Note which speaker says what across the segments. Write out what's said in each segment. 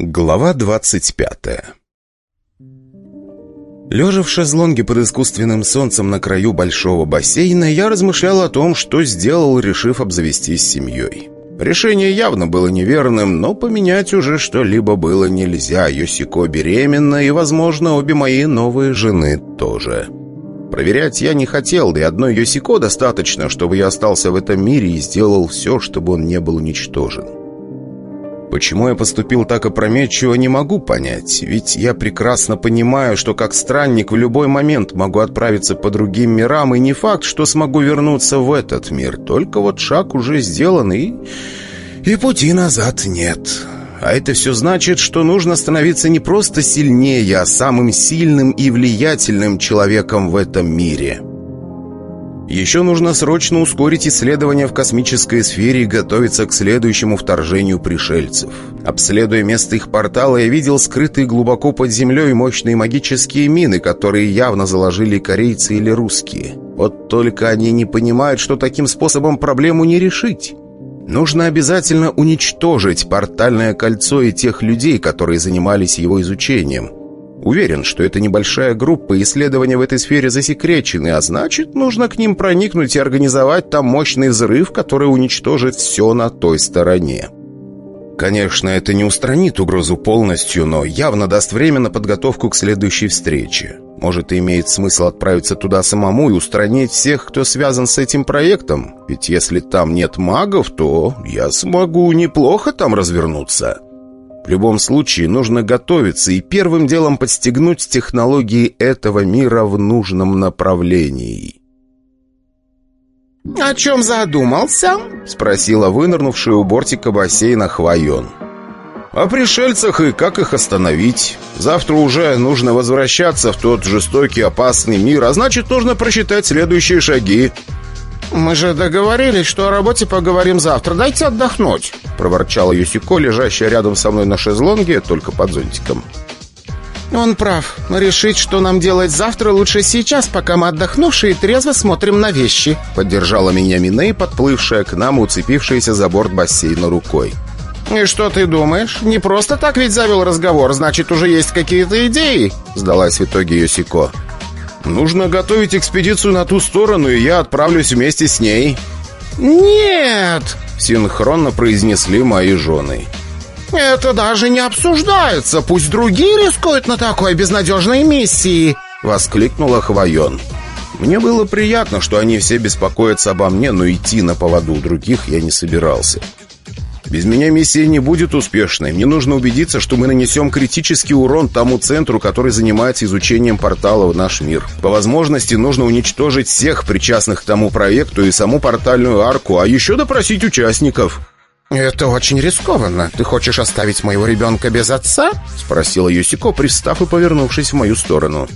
Speaker 1: Глава 25 Лежа в шезлонге под искусственным солнцем на краю большого бассейна, я размышлял о том, что сделал, решив обзавестись семьей. Решение явно было неверным, но поменять уже что-либо было нельзя. Йосико беременна, и, возможно, обе мои новые жены тоже. Проверять я не хотел, да и одной Йосико достаточно, чтобы я остался в этом мире и сделал все, чтобы он не был уничтожен. Почему я поступил так опрометчиво, не могу понять, ведь я прекрасно понимаю, что как странник в любой момент могу отправиться по другим мирам, и не факт, что смогу вернуться в этот мир, только вот шаг уже сделан, и... и пути назад нет. А это все значит, что нужно становиться не просто сильнее, а самым сильным и влиятельным человеком в этом мире». Еще нужно срочно ускорить исследования в космической сфере и готовиться к следующему вторжению пришельцев. Обследуя место их портала, я видел скрытые глубоко под землей мощные магические мины, которые явно заложили корейцы или русские. Вот только они не понимают, что таким способом проблему не решить. Нужно обязательно уничтожить портальное кольцо и тех людей, которые занимались его изучением. Уверен, что это небольшая группа, исследования в этой сфере засекречены, а значит, нужно к ним проникнуть и организовать там мощный взрыв, который уничтожит все на той стороне. Конечно, это не устранит угрозу полностью, но явно даст время на подготовку к следующей встрече. Может, имеет смысл отправиться туда самому и устранить всех, кто связан с этим проектом? Ведь если там нет магов, то я смогу неплохо там развернуться». В любом случае нужно готовиться и первым делом подстегнуть технологии этого мира в нужном направлении.
Speaker 2: «О чем задумался?» — спросила вынырнувшая у бортика бассейна Хвоен.
Speaker 1: «О пришельцах и как их остановить. Завтра уже нужно возвращаться в тот жестокий опасный мир, а значит, нужно просчитать следующие шаги».
Speaker 2: «Мы же договорились, что о работе поговорим завтра. Дайте отдохнуть», — проворчала Юсико, лежащая рядом со мной на шезлонге, только под зонтиком. «Он прав. Решить, что нам делать завтра, лучше сейчас, пока мы отдохнувшие и трезво смотрим на вещи», — поддержала меня Миней, подплывшая к нам, уцепившаяся за борт бассейна рукой. «И что ты думаешь? Не просто так ведь завел разговор, значит, уже есть какие-то идеи?» — сдалась в итоге Юсико.
Speaker 1: Нужно готовить экспедицию на ту сторону, и я отправлюсь вместе с ней».
Speaker 2: «Нет!»
Speaker 1: — синхронно произнесли мои жены.
Speaker 2: «Это даже не обсуждается. Пусть другие рискуют на такой безнадежной миссии!»
Speaker 1: — воскликнула Хвоен. Мне было приятно, что они все беспокоятся обо мне, но идти на поводу у других я не собирался. Без меня миссия не будет успешной. Мне нужно убедиться, что мы нанесем критический урон тому центру, который занимается изучением портала в наш мир. По возможности нужно уничтожить всех причастных к тому проекту и саму портальную арку, а еще допросить участников».
Speaker 2: «Это очень рискованно. Ты хочешь оставить моего ребенка без отца?»
Speaker 1: — спросила Юсико, пристав и повернувшись в мою сторону.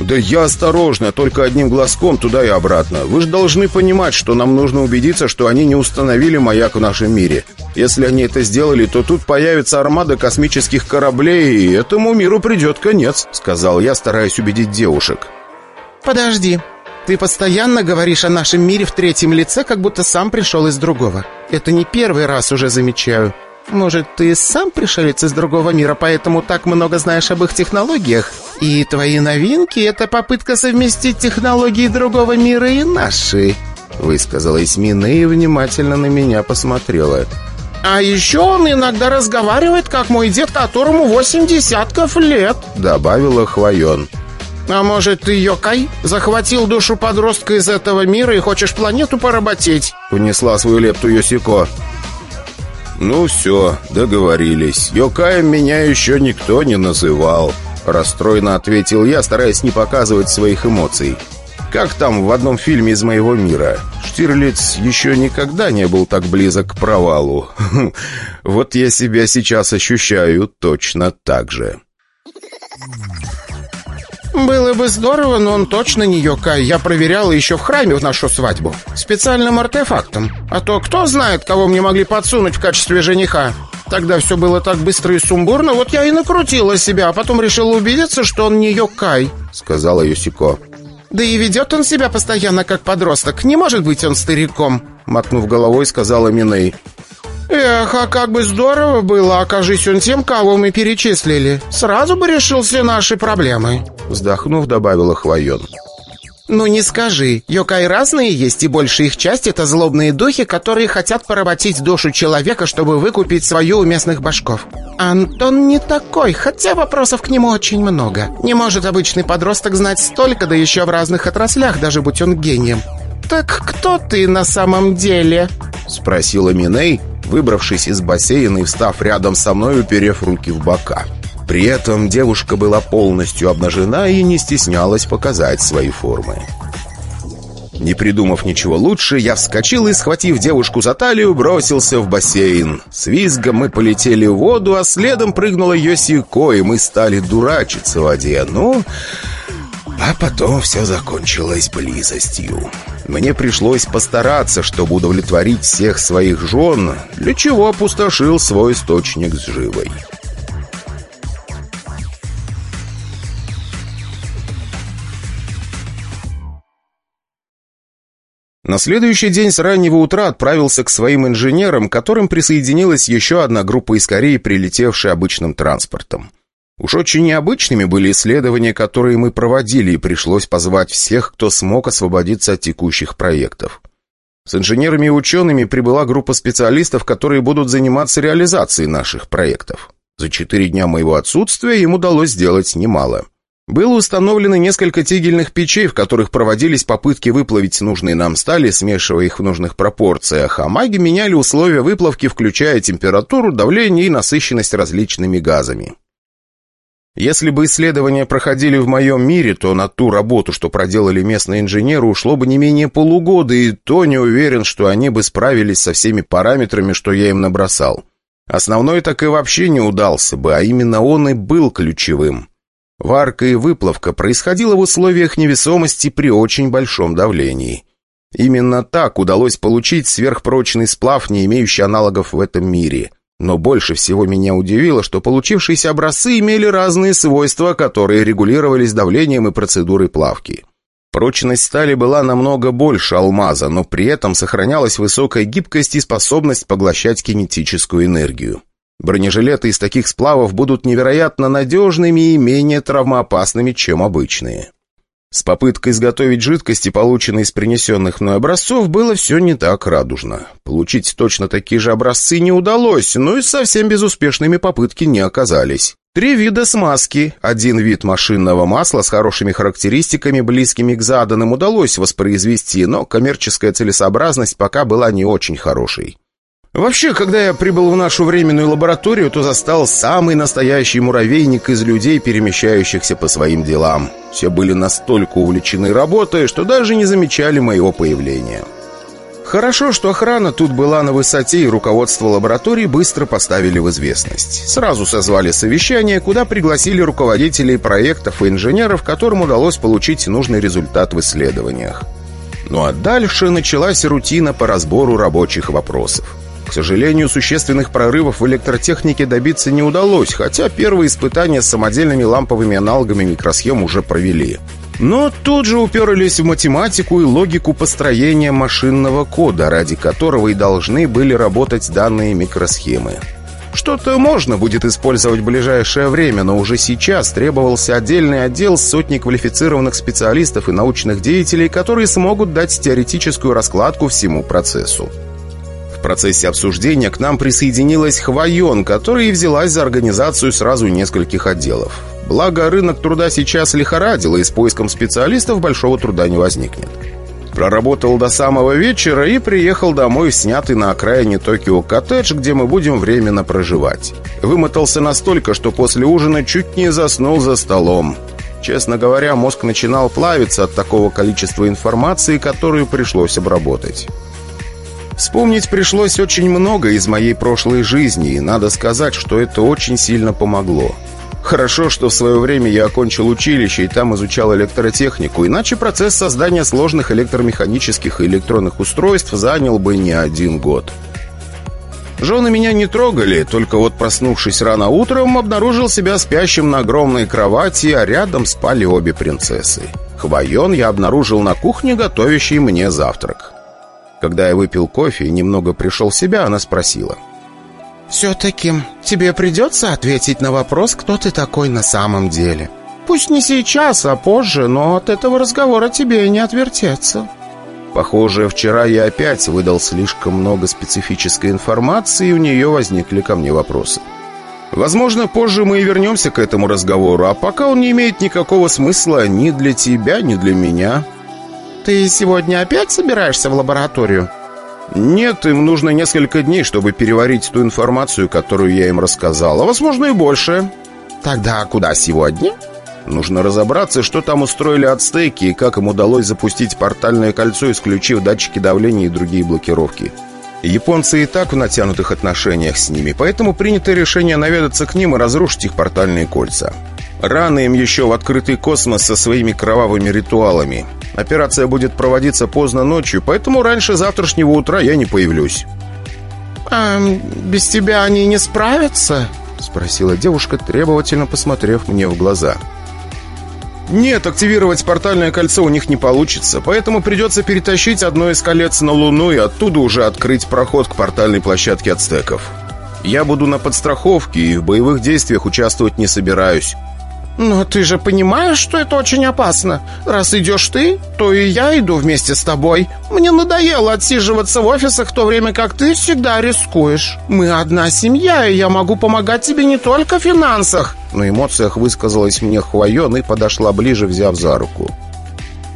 Speaker 1: «Да я осторожно, только одним глазком туда и обратно. Вы же должны понимать, что нам нужно убедиться, что они не установили маяк в нашем мире. Если они это сделали, то тут появится армада космических кораблей, и этому миру придет конец», — сказал я, стараясь убедить девушек.
Speaker 2: «Подожди. Ты постоянно говоришь о нашем мире в третьем лице, как будто сам пришел из другого. Это не первый раз уже замечаю. Может, ты сам пришелец из другого мира, поэтому так много знаешь об их технологиях? И твои новинки — это попытка совместить технологии другого мира и наши?» Высказала Эсмина и внимательно на меня посмотрела. «А еще он иногда разговаривает, как мой дед, которому восемь десятков лет», — добавила Хвоен. «А может, ты, Йокай, захватил душу подростка из этого мира и хочешь планету поработить?» — унесла свою лепту Йосико.
Speaker 1: «Ну все, договорились. Йокаем меня еще никто не называл», — расстроенно ответил я, стараясь не показывать своих эмоций. «Как там в одном фильме из моего мира? Штирлиц еще никогда не был так близок к провалу. Вот я себя сейчас ощущаю точно так же».
Speaker 2: «Было бы здорово, но он точно не Йокай. Я проверял еще в храме в нашу свадьбу. Специальным артефактом. А то кто знает, кого мне могли подсунуть в качестве жениха. Тогда все было так быстро и сумбурно, вот я и накрутила себя, а потом решила убедиться, что он не Йокай», — сказала Юсико. «Да и ведет он себя постоянно как подросток. Не может быть он стариком», — мотнув головой, сказала Миней. «Эх, а как бы здорово было, окажись он тем, кого мы перечислили. Сразу бы решил все наши проблемы», —
Speaker 1: вздохнув, добавила Хвоен.
Speaker 2: «Ну не скажи, йокай разные есть, и большая их часть — это злобные духи, которые хотят поработить душу человека, чтобы выкупить свою у местных башков. Антон не такой, хотя вопросов к нему очень много. Не может обычный подросток знать столько, да еще в разных отраслях, даже будь он гением. Так кто ты на самом деле?»
Speaker 1: — спросила Миней, выбравшись из бассейна и встав рядом со мной, уперев руки в бока. При этом девушка была полностью обнажена и не стеснялась показать свои формы. Не придумав ничего лучше, я вскочил и, схватив девушку за талию, бросился в бассейн. С визгом мы полетели в воду, а следом прыгнула Йосико, и мы стали дурачиться в воде. Ну, а потом все закончилось близостью. Мне пришлось постараться, чтобы удовлетворить всех своих жен, для чего опустошил свой источник с живой. На следующий день с раннего утра отправился к своим инженерам, к которым присоединилась еще одна группа из Кореи, прилетевшая обычным транспортом. Уж очень необычными были исследования, которые мы проводили, и пришлось позвать всех, кто смог освободиться от текущих проектов. С инженерами и учеными прибыла группа специалистов, которые будут заниматься реализацией наших проектов. За четыре дня моего отсутствия им удалось сделать немало. Было установлено несколько тигельных печей, в которых проводились попытки выплавить нужные нам стали, смешивая их в нужных пропорциях, а маги меняли условия выплавки, включая температуру, давление и насыщенность различными газами. Если бы исследования проходили в моем мире, то на ту работу, что проделали местные инженеры, ушло бы не менее полугода, и то не уверен, что они бы справились со всеми параметрами, что я им набросал. Основной так и вообще не удался бы, а именно он и был ключевым. Варка и выплавка происходила в условиях невесомости при очень большом давлении. Именно так удалось получить сверхпрочный сплав, не имеющий аналогов в этом мире – но больше всего меня удивило, что получившиеся образцы имели разные свойства, которые регулировались давлением и процедурой плавки. Прочность стали была намного больше алмаза, но при этом сохранялась высокая гибкость и способность поглощать кинетическую энергию. Бронежилеты из таких сплавов будут невероятно надежными и менее травмоопасными, чем обычные. С попыткой изготовить жидкости, полученные из принесенных мной образцов, было все не так радужно. Получить точно такие же образцы не удалось, но и совсем безуспешными попытки не оказались. Три вида смазки. Один вид машинного масла с хорошими характеристиками, близкими к заданным, удалось воспроизвести, но коммерческая целесообразность пока была не очень хорошей. Вообще, когда я прибыл в нашу временную лабораторию, то застал самый настоящий муравейник из людей, перемещающихся по своим делам. Все были настолько увлечены работой, что даже не замечали моего появления. Хорошо, что охрана тут была на высоте, и руководство лаборатории быстро поставили в известность. Сразу созвали совещание, куда пригласили руководителей проектов и инженеров, которым удалось получить нужный результат в исследованиях. Ну а дальше началась рутина по разбору рабочих вопросов. К сожалению, существенных прорывов в электротехнике добиться не удалось, хотя первые испытания с самодельными ламповыми аналогами микросхем уже провели. Но тут же уперлись в математику и логику построения машинного кода, ради которого и должны были работать данные микросхемы. Что-то можно будет использовать в ближайшее время, но уже сейчас требовался отдельный отдел с сотней квалифицированных специалистов и научных деятелей, которые смогут дать теоретическую раскладку всему процессу. В процессе обсуждения к нам присоединилась Хвоен, которая и взялась за организацию сразу нескольких отделов. Благо, рынок труда сейчас лихорадил, и с поиском специалистов большого труда не возникнет. Проработал до самого вечера и приехал домой в снятый на окраине Токио коттедж, где мы будем временно проживать. Вымотался настолько, что после ужина чуть не заснул за столом. Честно говоря, мозг начинал плавиться от такого количества информации, которую пришлось обработать. Вспомнить пришлось очень много из моей прошлой жизни, и надо сказать, что это очень сильно помогло. Хорошо, что в свое время я окончил училище и там изучал электротехнику, иначе процесс создания сложных электромеханических и электронных устройств занял бы не один год. Жены меня не трогали, только вот проснувшись рано утром, обнаружил себя спящим на огромной кровати, а рядом спали обе принцессы. Хвоен я обнаружил на кухне, готовящей мне завтрак. Когда я выпил кофе и немного пришел в себя, она спросила.
Speaker 2: «Все-таки тебе придется ответить на вопрос, кто ты такой на самом деле. Пусть не сейчас, а позже, но от этого разговора тебе не отвертеться».
Speaker 1: Похоже, вчера я опять выдал слишком много специфической информации, и у нее возникли ко мне вопросы. Возможно, позже мы и вернемся к этому разговору, а пока он не имеет никакого смысла ни для тебя, ни для меня.
Speaker 2: «Ты сегодня опять собираешься в лабораторию?»
Speaker 1: «Нет, им нужно несколько дней, чтобы переварить ту информацию, которую я им рассказал, а возможно и больше».
Speaker 2: «Тогда куда сегодня?»
Speaker 1: Нужно разобраться, что там устроили ацтеки и как им удалось запустить портальное кольцо, исключив датчики давления и другие блокировки. Японцы и так в натянутых отношениях с ними, поэтому принято решение наведаться к ним и разрушить их портальные кольца. Рано им еще в открытый космос со своими кровавыми ритуалами. Операция будет проводиться поздно ночью, поэтому раньше завтрашнего утра я не появлюсь.
Speaker 2: «А без тебя они не справятся?» — спросила девушка, требовательно посмотрев мне в глаза.
Speaker 1: Нет, активировать портальное кольцо у них не получится, поэтому придется перетащить одно из колец на Луну и оттуда уже открыть проход к портальной площадке ацтеков. Я буду на подстраховке и в боевых действиях участвовать не собираюсь.
Speaker 2: «Но ты же понимаешь, что это очень опасно. Раз идешь ты, то и я иду вместе с тобой. Мне надоело отсиживаться в офисах, в то время как ты всегда рискуешь. Мы одна семья, и я могу помогать тебе не только в финансах».
Speaker 1: На эмоциях высказалась мне Хвоен и подошла ближе, взяв за руку.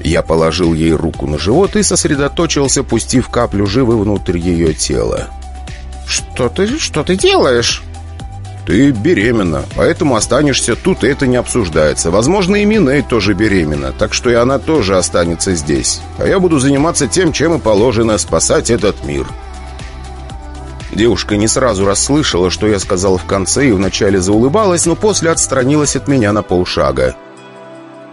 Speaker 1: Я положил ей руку на живот и сосредоточился, пустив каплю живы внутрь ее тела.
Speaker 2: «Что ты, что ты делаешь?»
Speaker 1: «Ты беременна, поэтому останешься тут, это не обсуждается. Возможно, и Миней тоже беременна, так что и она тоже останется здесь. А я буду заниматься тем, чем и положено, спасать этот мир». Девушка не сразу расслышала, что я сказал в конце, и вначале заулыбалась, но после отстранилась от меня на полшага.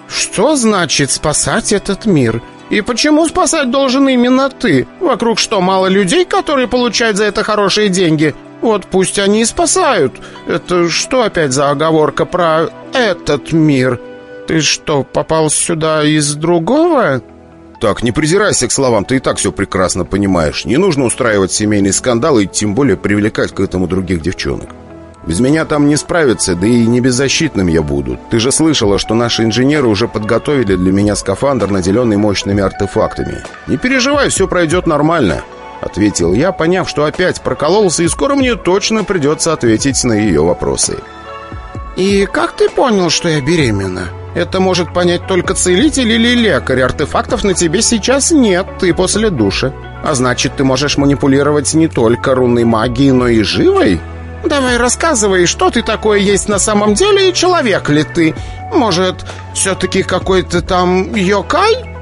Speaker 2: «Что значит спасать этот мир? И почему спасать должен именно ты? Вокруг что, мало людей, которые получают за это хорошие деньги? Вот пусть они и спасают. Это что опять за оговорка про этот мир? Ты что, попал сюда из другого?»
Speaker 1: «Так, не презирайся к словам, ты и так все прекрасно понимаешь. Не нужно устраивать семейный скандал и тем более привлекать к этому других девчонок. Без меня там не справиться, да и не беззащитным я буду. Ты же слышала, что наши инженеры уже подготовили для меня скафандр, наделенный мощными артефактами. Не переживай, все пройдет нормально». Ответил я, поняв, что опять прокололся, и скоро мне точно придется ответить на ее вопросы.
Speaker 2: «И как ты понял, что я беременна? Это может понять только целитель или лекарь. Артефактов на тебе сейчас нет, ты после душа. А значит, ты можешь манипулировать не только рунной магией, но и живой?» «Давай рассказывай, что ты такое есть на самом деле и человек ли ты? Может, все-таки какой-то там йокай?»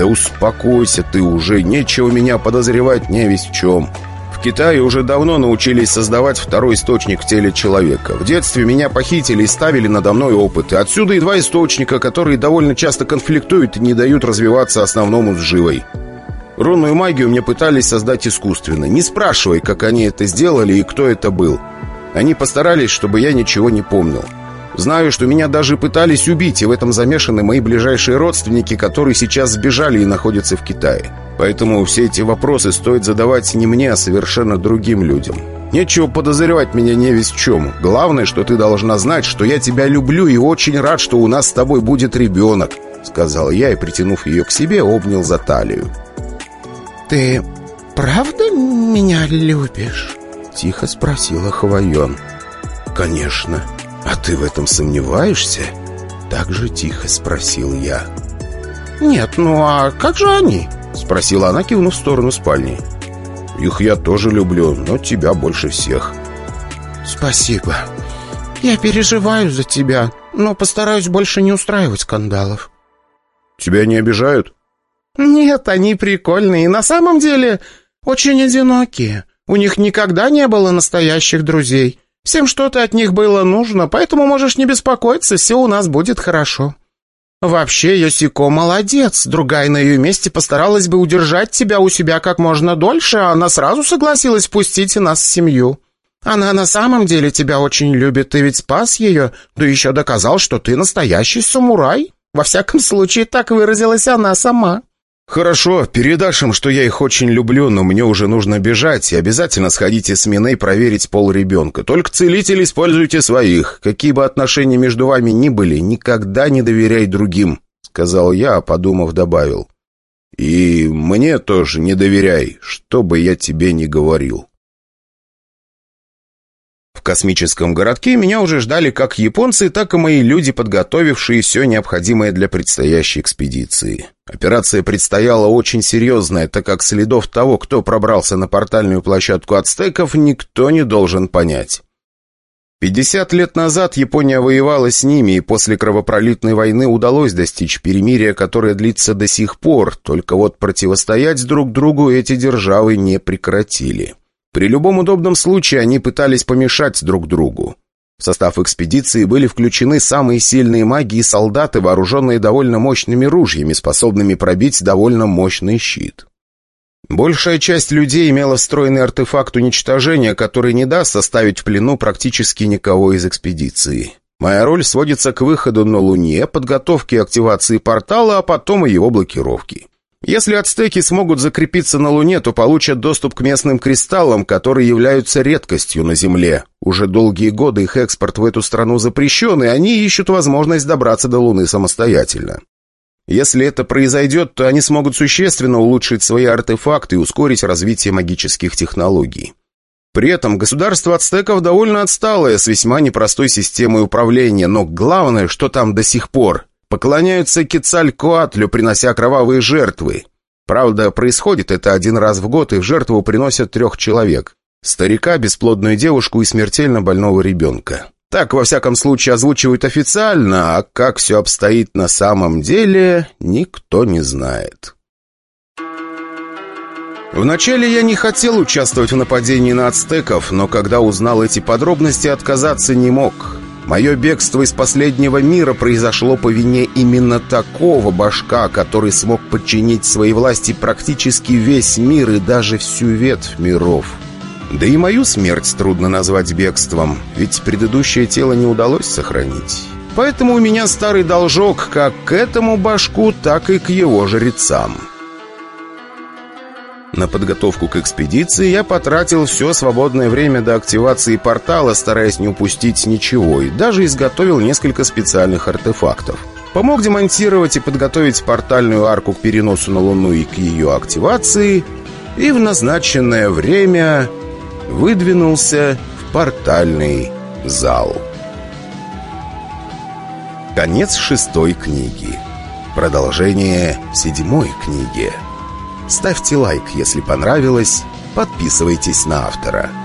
Speaker 1: «Да успокойся ты уже, нечего меня подозревать не весь в чем». В Китае уже давно научились создавать второй источник в теле человека. В детстве меня похитили и ставили надо мной опыты. Отсюда и два источника, которые довольно часто конфликтуют и не дают развиваться основному с живой. Рунную магию мне пытались создать искусственно. Не спрашивай, как они это сделали и кто это был. Они постарались, чтобы я ничего не помнил. Знаю, что меня даже пытались убить, и в этом замешаны мои ближайшие родственники, которые сейчас сбежали и находятся в Китае. Поэтому все эти вопросы стоит задавать не мне, а совершенно другим людям. Нечего подозревать меня не весь в чем. Главное, что ты должна знать, что я тебя люблю и очень рад, что у нас с тобой будет ребенок», — сказал я и, притянув ее к себе, обнял за талию.
Speaker 2: «Ты правда меня любишь?» — тихо спросила Хавайон.
Speaker 1: «Конечно. А ты в этом сомневаешься?» Так же тихо спросил я.
Speaker 2: «Нет, ну а как же они?»
Speaker 1: Спросила она, кивнув в сторону спальни. «Их я тоже люблю, но тебя больше всех».
Speaker 2: «Спасибо. Я переживаю за тебя, но постараюсь больше не устраивать скандалов».
Speaker 1: «Тебя не обижают?»
Speaker 2: «Нет, они прикольные. На самом деле очень одинокие. У них никогда не было настоящих друзей. Всем что-то от них было нужно, поэтому можешь не беспокоиться, все у нас будет хорошо». «Вообще, Йосико молодец. Другая на ее месте постаралась бы удержать тебя у себя как можно дольше, а она сразу согласилась пустить нас в семью. Она на самом деле тебя очень любит, ты ведь спас ее, да еще доказал, что ты настоящий самурай. Во всяком случае, так выразилась она сама».
Speaker 1: «Хорошо, передашь им, что я их очень люблю, но мне уже нужно бежать, и обязательно сходите с Миной проверить пол ребенка. Только целитель используйте своих. Какие бы отношения между вами ни были, никогда не доверяй другим», — сказал я, а подумав, добавил. «И мне тоже не доверяй, что бы я тебе ни говорил». В космическом городке меня уже ждали как японцы, так и мои люди, подготовившие все необходимое для предстоящей экспедиции. Операция предстояла очень серьезная, так как следов того, кто пробрался на портальную площадку ацтеков, никто не должен понять. 50 лет назад Япония воевала с ними, и после кровопролитной войны удалось достичь перемирия, которое длится до сих пор, только вот противостоять друг другу эти державы не прекратили. При любом удобном случае они пытались помешать друг другу. В состав экспедиции были включены самые сильные маги и солдаты, вооруженные довольно мощными ружьями, способными пробить довольно мощный щит. Большая часть людей имела встроенный артефакт уничтожения, который не даст оставить в плену практически никого из экспедиции. Моя роль сводится к выходу на Луне, подготовке и активации портала, а потом и его блокировке. Если ацтеки смогут закрепиться на Луне, то получат доступ к местным кристаллам, которые являются редкостью на Земле. Уже долгие годы их экспорт в эту страну запрещен, и они ищут возможность добраться до Луны самостоятельно. Если это произойдет, то они смогут существенно улучшить свои артефакты и ускорить развитие магических технологий. При этом государство ацтеков довольно отсталое, с весьма непростой системой управления, но главное, что там до сих пор Поклоняются Кецалькоатлю, принося кровавые жертвы. Правда, происходит это один раз в год, и в жертву приносят трех человек. Старика, бесплодную девушку и смертельно больного ребенка. Так, во всяком случае, озвучивают официально, а как все обстоит на самом деле, никто не знает. Вначале я не хотел участвовать в нападении на ацтеков, но когда узнал эти подробности, отказаться не мог. Мое бегство из последнего мира произошло по вине именно такого башка, который смог подчинить своей власти практически весь мир и даже всю ветвь миров. Да и мою смерть трудно назвать бегством, ведь предыдущее тело не удалось сохранить. Поэтому у меня старый должок как к этому башку, так и к его жрецам. На подготовку к экспедиции я потратил все свободное время до активации портала, стараясь не упустить ничего, и даже изготовил несколько специальных артефактов. Помог демонтировать и подготовить портальную арку к переносу на Луну и к ее активации, и в назначенное время выдвинулся в портальный зал. Конец шестой книги. Продолжение седьмой книги. Ставьте лайк, если понравилось, подписывайтесь на автора.